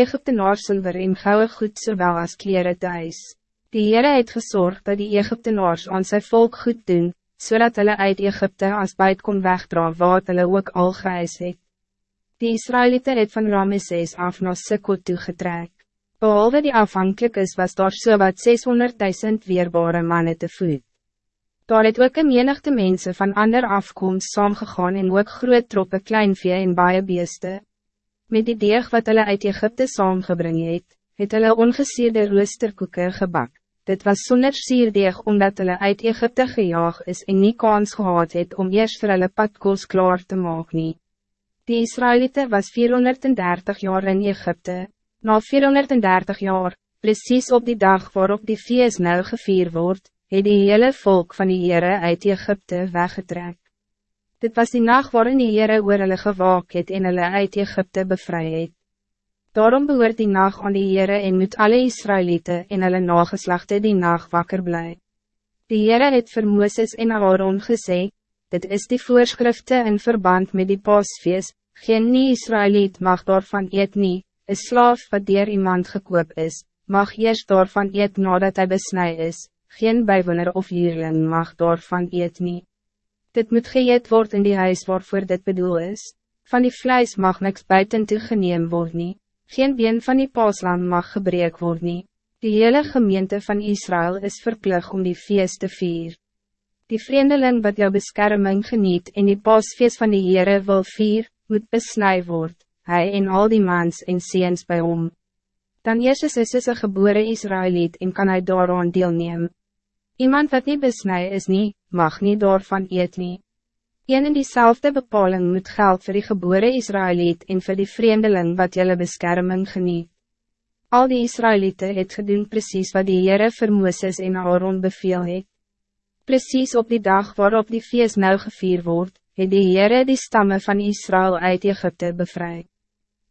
Egyptenaar silver en gouden goed zowel als kleren thuis. Die Heere het gezorgd dat die Egyptenaars aan zijn volk goed doen, zodat hulle uit Egypte als buit kon wegdra wat hulle ook al geëis het. Die Israëlieten het van Ramesses af na Sikkot toegetrek. Behalve die afhankelijk is, was daar so wat 600.000 weerbare mannen te voet. Daar het ook een menigte mensen van ander afkomst saamgegaan en ook groot troppe kleinvee en baie beeste. Met die deeg wat hulle uit Egypte saamgebring het, het hulle ongesierde roosterkoeken gebak. Dit was sonder sierdeeg omdat hulle uit Egypte gejaag is en nie kans gehad het om eerst vir hulle padkoos klaar te maak nie. Die Israëlieten was 430 jaar in Egypte. Na 430 jaar, precies op die dag waarop die feest nou gevier wordt, het die hele volk van die Heere uit Egypte weggetrek. Dit was die nacht waarin die Heere oor hulle gewaak het en hulle uit Egypte bevry het. Daarom behoort die nacht aan die Heere en moet alle Israëlieten en hulle nageslachte die nacht wakker bly. Die Heere het vir Mooses en Aaron gesê, dit is die voorschriften in verband met die paasfeest, geen nie Israëliet mag daarvan eet nie, een slaaf wat dier iemand gekoop is, mag eerst daarvan eet nadat hij besnij is, geen bijwoner of hierling mag daarvan eet nie. Dit moet geëet worden in die huis waarvoor dit bedoel is, van die vlijs mag niks buiten toe geneem word nie, geen been van die paaslam mag gebreek word nie, die hele gemeente van Israël is verplig om die feest te vier. Die vreemdeling wat jou beskerming geniet en die paasfeest van die Heere wil vier, moet besnij word, hij en al die mans en seens bij hom. Dan Jezus is is een geboren Israëliet en kan hij daaraan deelneem. Iemand wat niet besnij is niet, mag niet daarvan eet nie. Een en diezelfde bepaling moet geld voor die geboren Israëliet en voor die vreemdeling wat jelle beskerming geniet. Al die Israëlieten het gedoen precies wat die Heere vir Mooses en Aaron beveel het. Precies op die dag waarop die feest nou gevier wordt, het die Heere die stammen van Israël uit Egypte bevrijd.